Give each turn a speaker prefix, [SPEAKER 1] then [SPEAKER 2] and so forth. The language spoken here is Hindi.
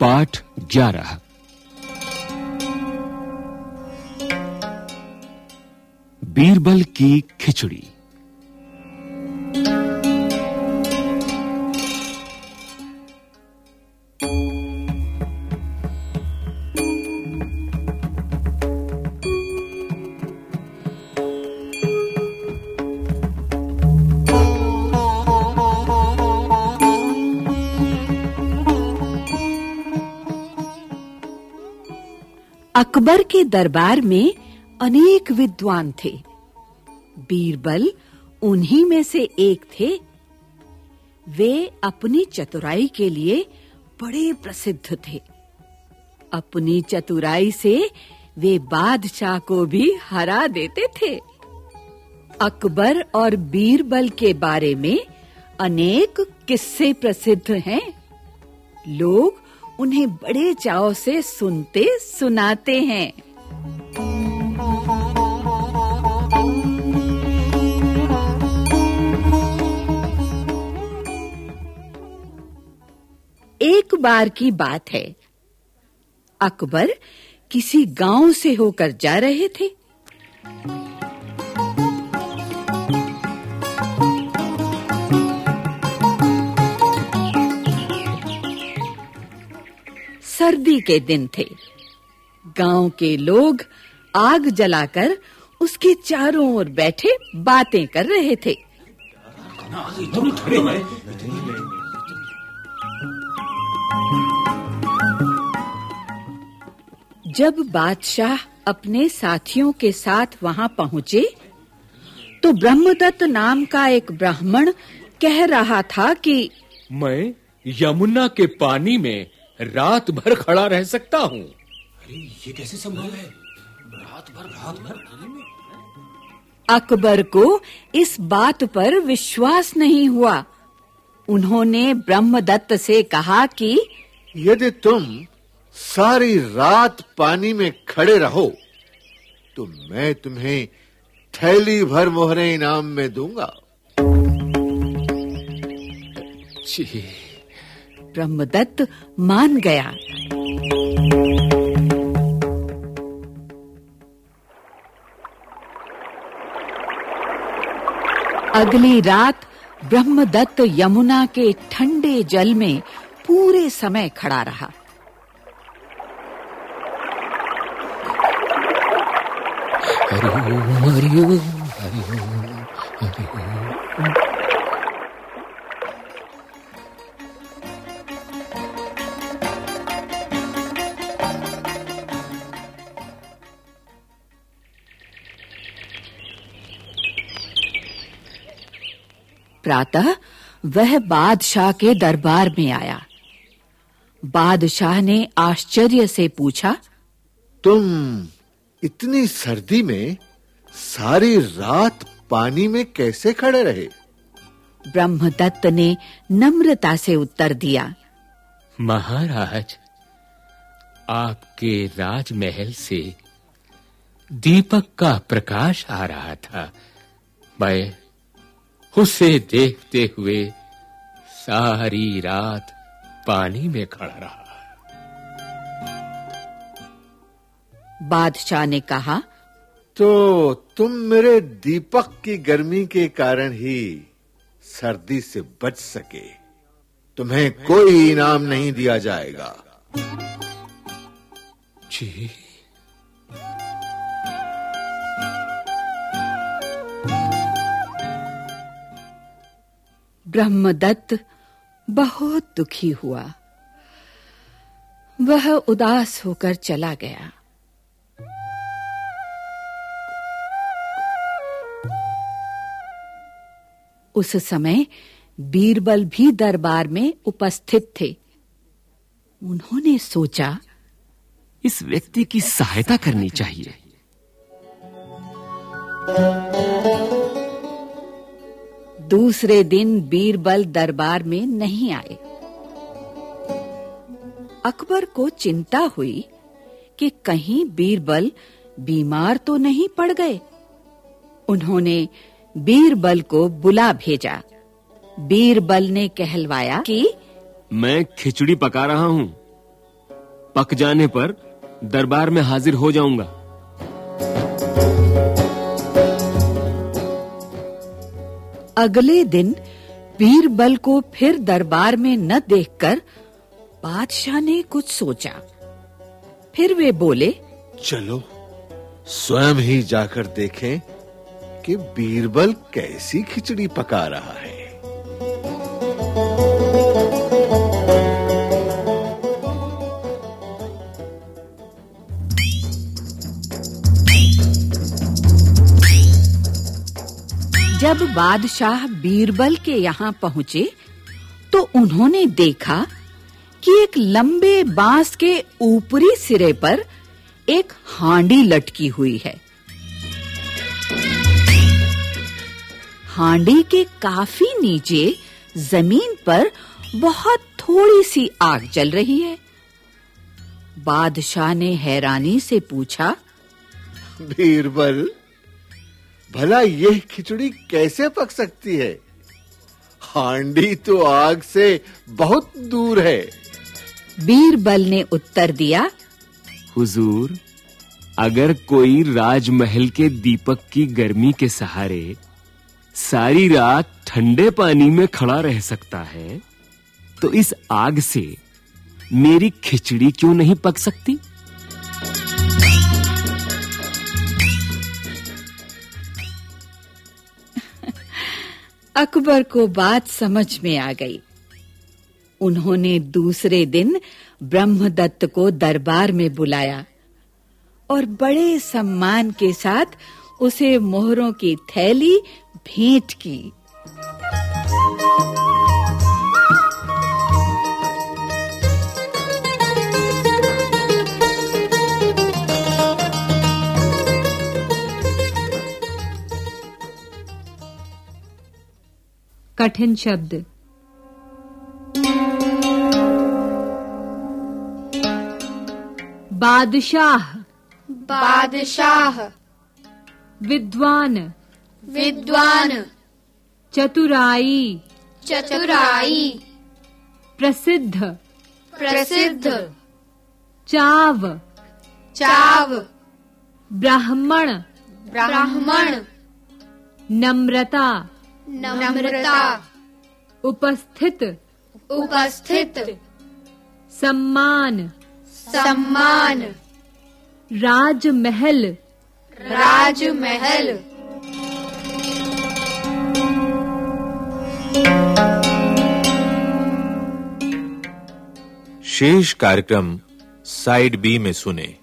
[SPEAKER 1] पाठ ग्यारह। बीरबल की खिचड़ी।
[SPEAKER 2] अकबर के दरबार में अनेक विद्वान थे। बीरबल उन्हीं में से एक थे। वे अपनी चतुराई के लिए बड़े प्रसिद्ध थे। अपनी चतुराई से वे बादशाह को भी हरा देते थे। अकबर और बीरबल के बारे में अनेक किस्से प्रसिद्ध हैं। लोग उन्हें बड़े चाव से सुनते सुनाते हैं। एक बार की बात है। अकबर किसी गाँव से होकर जा रहे थे। सर्दी के दिन थे। गाँव के लोग आग जलाकर उसके चारों ओर बैठे बातें कर रहे थे। जब बादशाह अपने साथियों के साथ वहाँ पहुँचे तो ब्रह्मदत्त नाम का एक ब्राह्मण कह रहा था कि,
[SPEAKER 1] मैं यमुना के पानी में रात भर खड़ा रह सकता हूँ।
[SPEAKER 3] अरे ये कैसे संभव है? रात भर रात भर
[SPEAKER 2] अकबर को इस बात पर विश्वास नहीं हुआ। उन्होंने ब्रह्मदत्त से कहा कि
[SPEAKER 4] यदि तुम सारी रात पानी में खड़े रहो तो मैं तुम्हें थैली भर मोहरे इनाम में दूँगा।
[SPEAKER 1] जी
[SPEAKER 2] ब्रह्मदत्त मान गया। अगली रात ब्रह्मदत्त यमुना के ठंडे जल में पूरे समय खड़ा रहा।
[SPEAKER 1] हरिओम हरिओम हरिओम हरिओम।
[SPEAKER 2] प्रातः वह बादशाह के दरबार में आया। बादशाह ने आश्चर्य से पूछा
[SPEAKER 4] तुम इतनी सर्दी में सारी रात पानी में कैसे खड़े रहे?
[SPEAKER 2] ब्रह्मदत्त ने नम्रता से उत्तर दिया
[SPEAKER 1] महाराज आपके राजमहल से दीपक का प्रकाश आ रहा था। मैं उसे देखते हुए सारी रात पानी में खड़ा रहा।
[SPEAKER 2] बादशाह ने कहा
[SPEAKER 4] तो तुम मेरे दीपक की गर्मी के कारण ही सर्दी से बच सके। तुम्हें कोई इनाम नहीं दिया जाएगा।
[SPEAKER 1] जी।
[SPEAKER 2] ब्रह्मदत्त बहुत दुखी हुआ। वह उदास होकर चला गया। उस समय बीरबल भी दरबार में उपस्थित थे। उन्होंने सोचा,
[SPEAKER 1] इस व्यक्ति की सहायता करनी चाहिए।
[SPEAKER 2] दूसरे दिन बीरबल दरबार में नहीं आए। अकबर को चिंता हुई कि कहीं बीरबल बीमार तो नहीं पड़ गए। उन्होंने बीरबल को बुला भेजा। बीरबल ने कहलवाया कि
[SPEAKER 1] मैं खिचड़ी पका रहा हूँ।
[SPEAKER 5] पक जाने पर दरबार में हाजिर हो जाऊँगा।
[SPEAKER 2] अगले दिन बीरबल को फिर दरबार में न देखकर बादशाह ने कुछ सोचा। फिर वे बोले,
[SPEAKER 4] चलो, स्वयं ही जाकर देखें कि बीरबल कैसी खिचड़ी पका रहा है।
[SPEAKER 2] बादशाह बीरबल के यहाँ पहुँचे तो उन्होंने देखा कि एक लंबे बाँस के ऊपरी सिरे पर एक हांडी लटकी हुई है। हांडी के काफ़ी नीचे ज़मीन पर बहुत थोड़ी सी आग जल रही है। बादशाह ने हैरानी से पूछा,
[SPEAKER 4] बीरबल भला यह खिचड़ी कैसे पक सकती है? हांडी तो आग से बहुत दूर है।
[SPEAKER 2] बीरबल ने उत्तर दिया
[SPEAKER 5] हुजूर अगर कोई राजमहल के दीपक की गर्मी के सहारे सारी रात ठंडे पानी में खड़ा रह सकता है तो इस आग से मेरी खिचड़ी क्यों नहीं पक सकती?
[SPEAKER 2] अकबर को बात समझ में आ गई। उन्होंने दूसरे दिन ब्रह्मदत्त को दरबार में बुलाया और बड़े सम्मान के साथ उसे मोहरों की थैली भेंट की।
[SPEAKER 6] कठिन शब्द। बादशाह।
[SPEAKER 7] बादशाह।
[SPEAKER 6] विद्वान।
[SPEAKER 7] विद्वान।
[SPEAKER 6] चतुराई।
[SPEAKER 7] चतुराई।
[SPEAKER 6] प्रसिद्ध।
[SPEAKER 7] प्रसिद्ध।
[SPEAKER 6] चाव।
[SPEAKER 7] चाव।
[SPEAKER 6] ब्राह्मण।
[SPEAKER 7] ब्राह्मण।
[SPEAKER 6] नम्रता।
[SPEAKER 7] नम्रता।
[SPEAKER 6] उपस्थित।
[SPEAKER 7] उपस्थित।
[SPEAKER 6] सम्मान।
[SPEAKER 7] सम्मान।
[SPEAKER 6] राजमहल।
[SPEAKER 7] राजमहल।
[SPEAKER 8] शेष कार्यक्रम साइड बी में सुने।